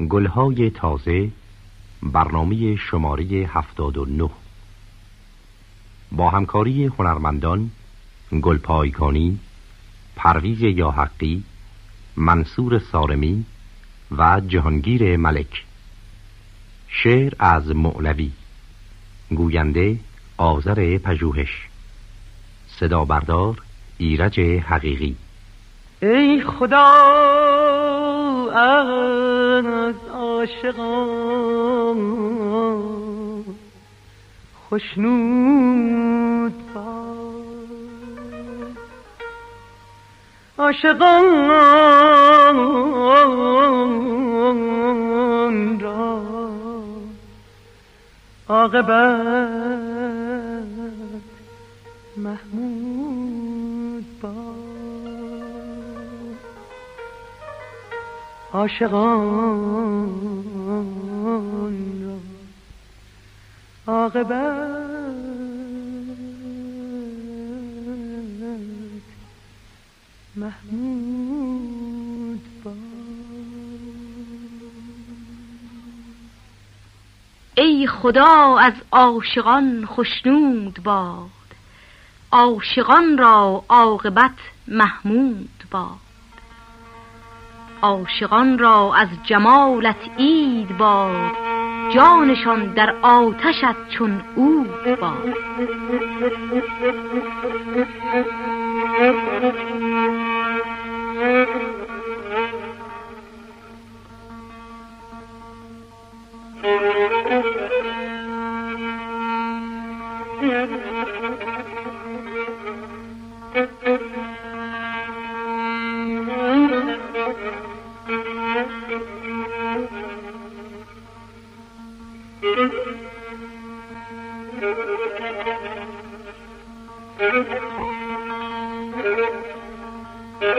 گلهای تازه برنامه شماره 79 با همکاری هنرمندان گلپایکانی پرویز یاحقی منصور سارمی و جهانگیر ملک. شعر از مولوی گوینده آذر پژوهش. صدا بردار ایرج حقیقی. ای خدا عاشقان. خوشنود عاشقان را. عاقبت عاشقان را. عاقبت محمود با ای خدا از عاشقان خشنود باد. عاشقان را عاقبت محمود باد. عاشقان را از جمالت اید باد جانشان در آتشت چون عود باد. دست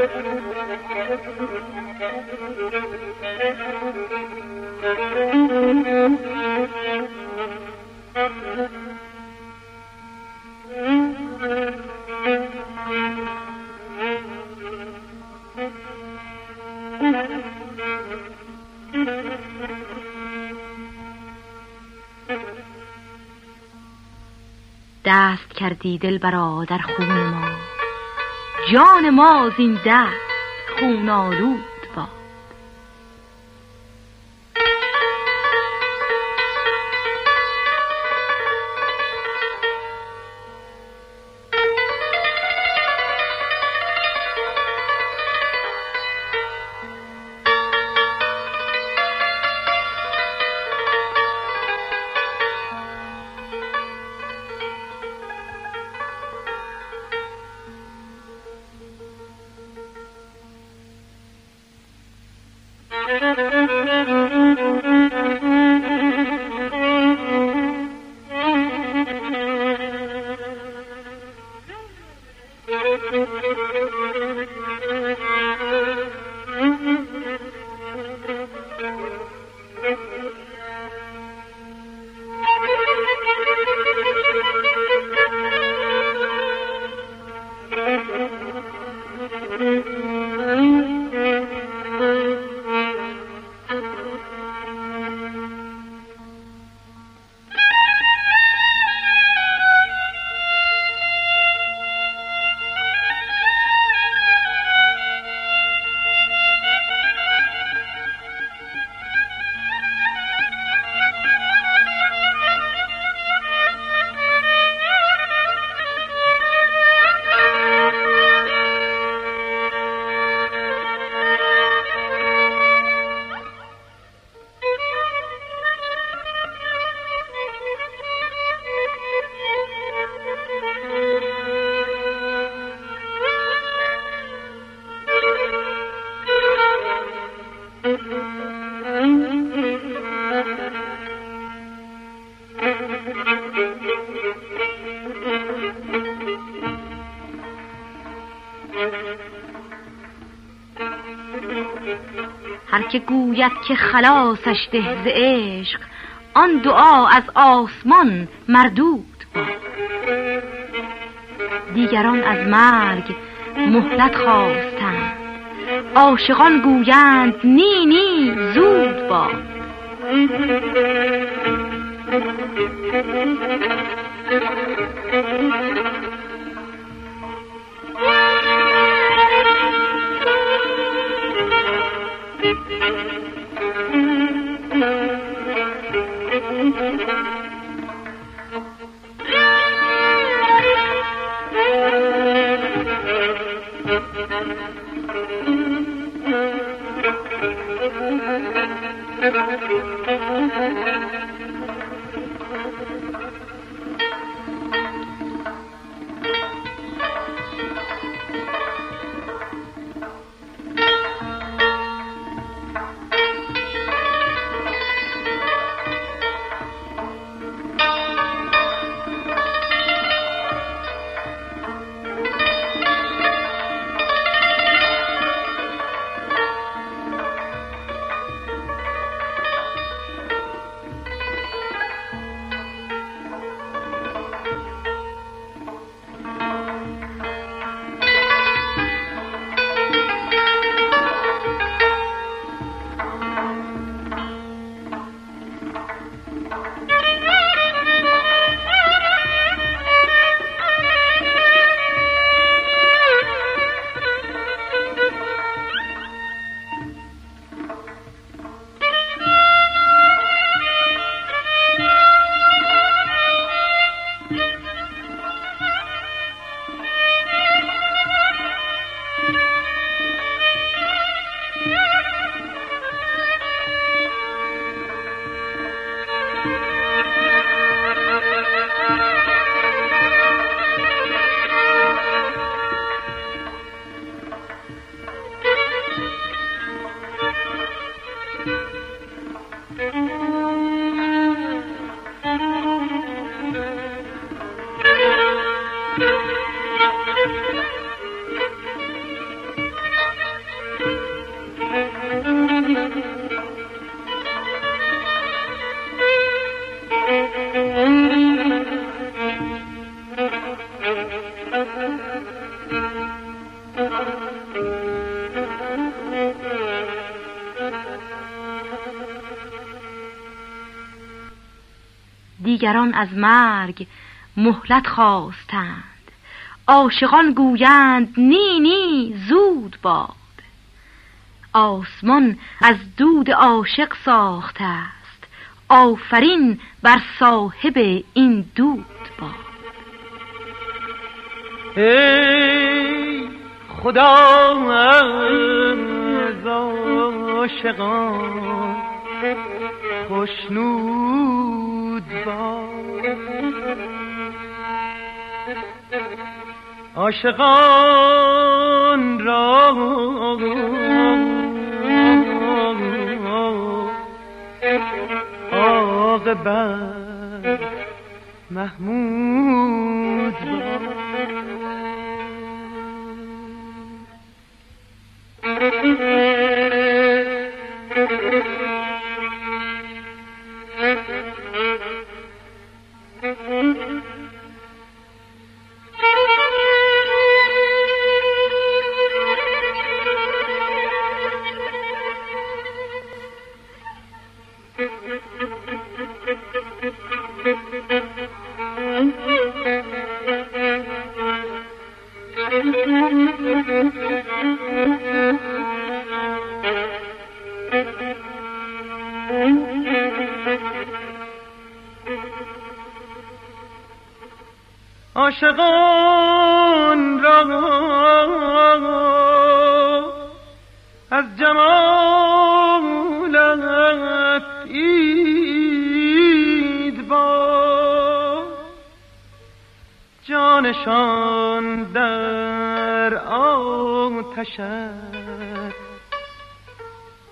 کردی دل برا در خون ما. جان ما زین دست خون آلود که گوید که خلاصش ده ز عشق آن دعا از آسمان مردود. باد دیگران از مرگ مهلت خواستند. عاشقان گویند نی نی زود باد دیگران از مرگ مهلت خواستند. عاشقان گویند نی نی زود باد. آسمان از دود عاشق ساخته است. آفرین بر صاحب این دود باد. ای خدا از عاشقان. خوشنود باد عاشقان را عاقبت محمود عاشقان را از جمالت اید با جانشان در آتش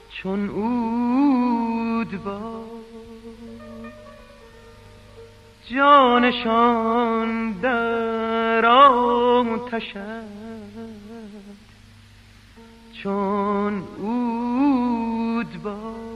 چون اود با جانشان در آتش چون اود با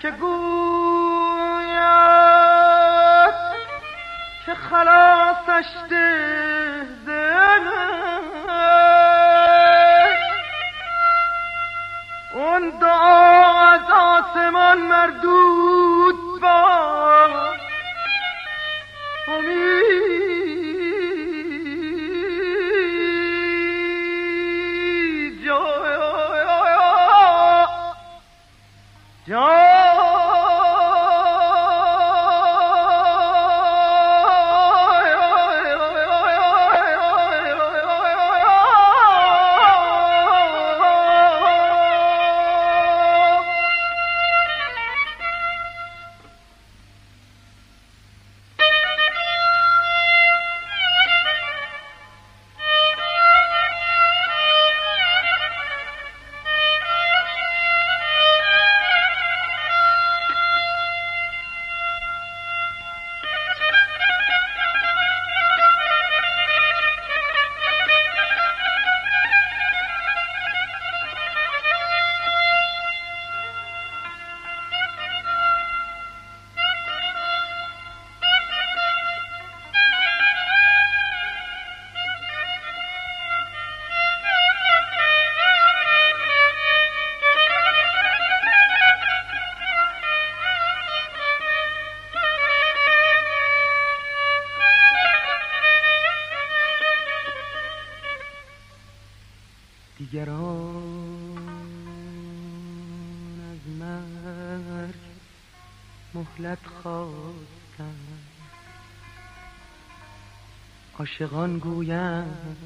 که گوید که خلاصش دهدش اون دعا از آسمان مردود با مهلت خواستند عاشقان گویند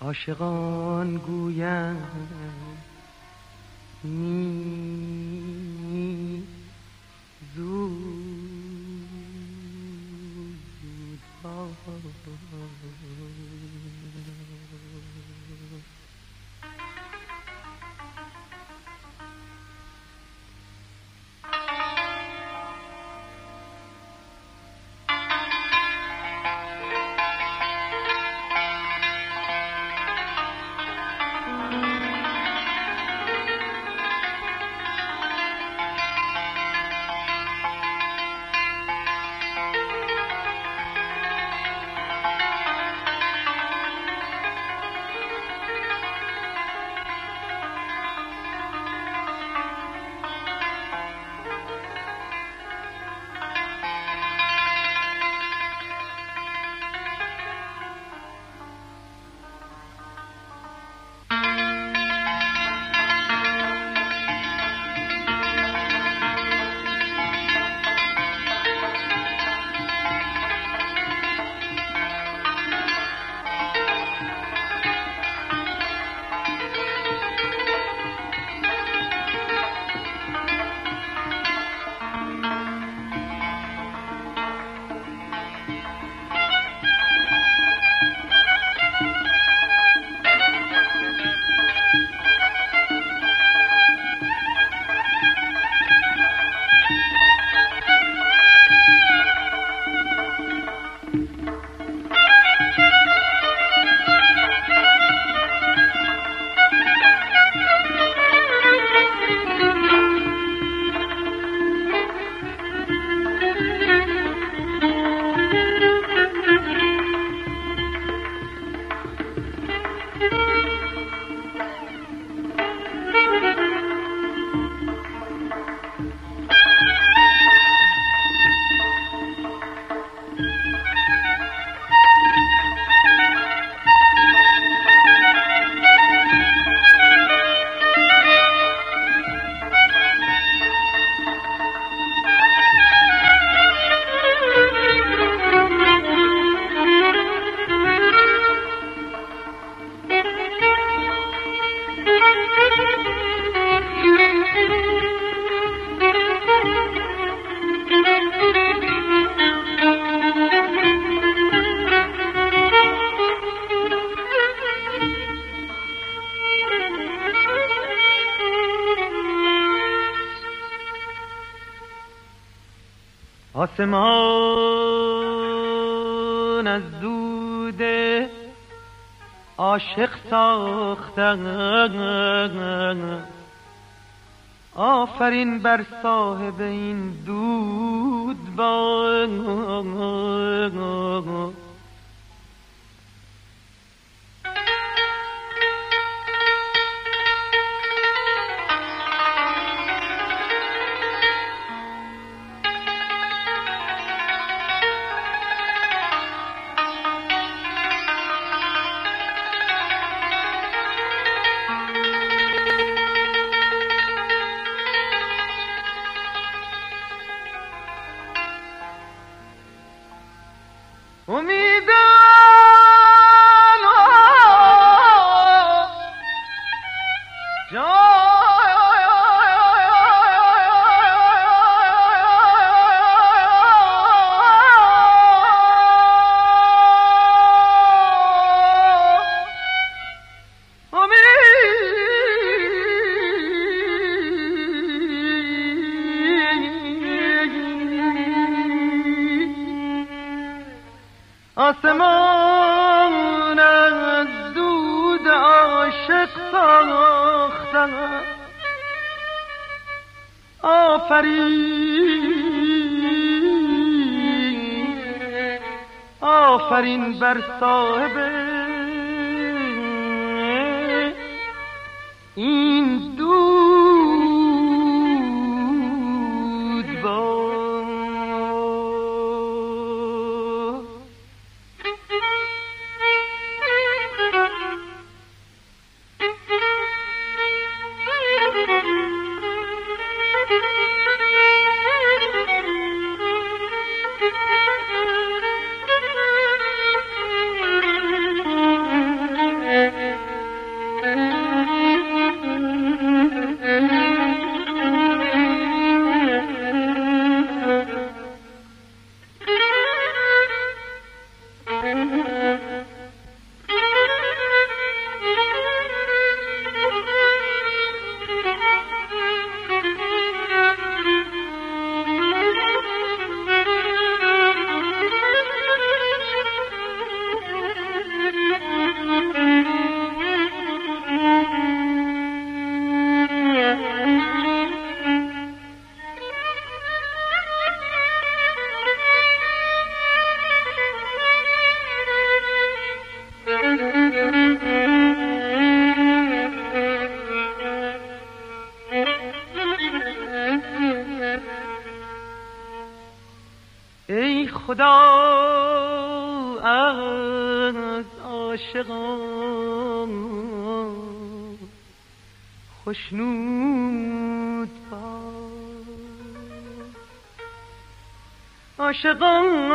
عاشقان گویند نی زود آسمان از دود عاشق ساختن. آفرین بر صاحب این دود با آسمان آفرین عاشقان. خوشنود با عاشقان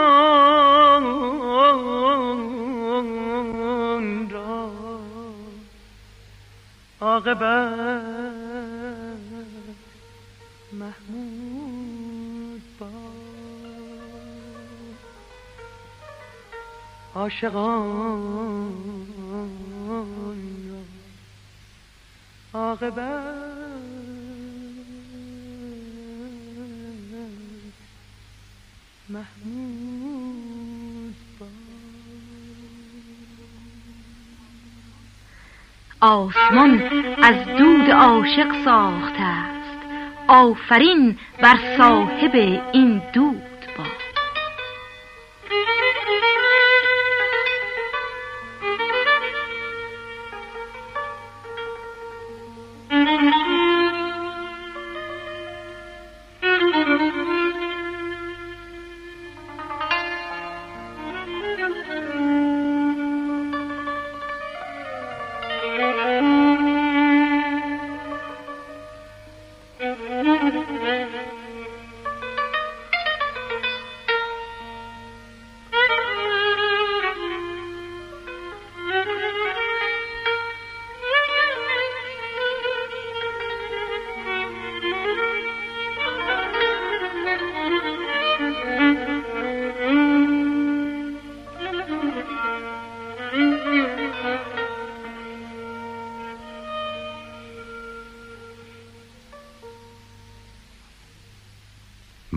را عاقبت عاشقان را عاقبت محمود آسمان از دود عاشق ساخته است. آفرین بر صاحب این دود.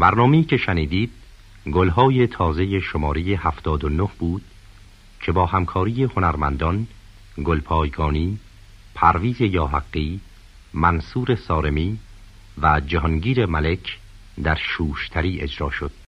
برنامه‌ای که شنیدید گلهای تازه شماره 79 بود که با همکاری هنرمندان گلپایگانی، پرویز یاحقی، منصور سارمی و جهانگیر ملک در شوشتری اجرا شد.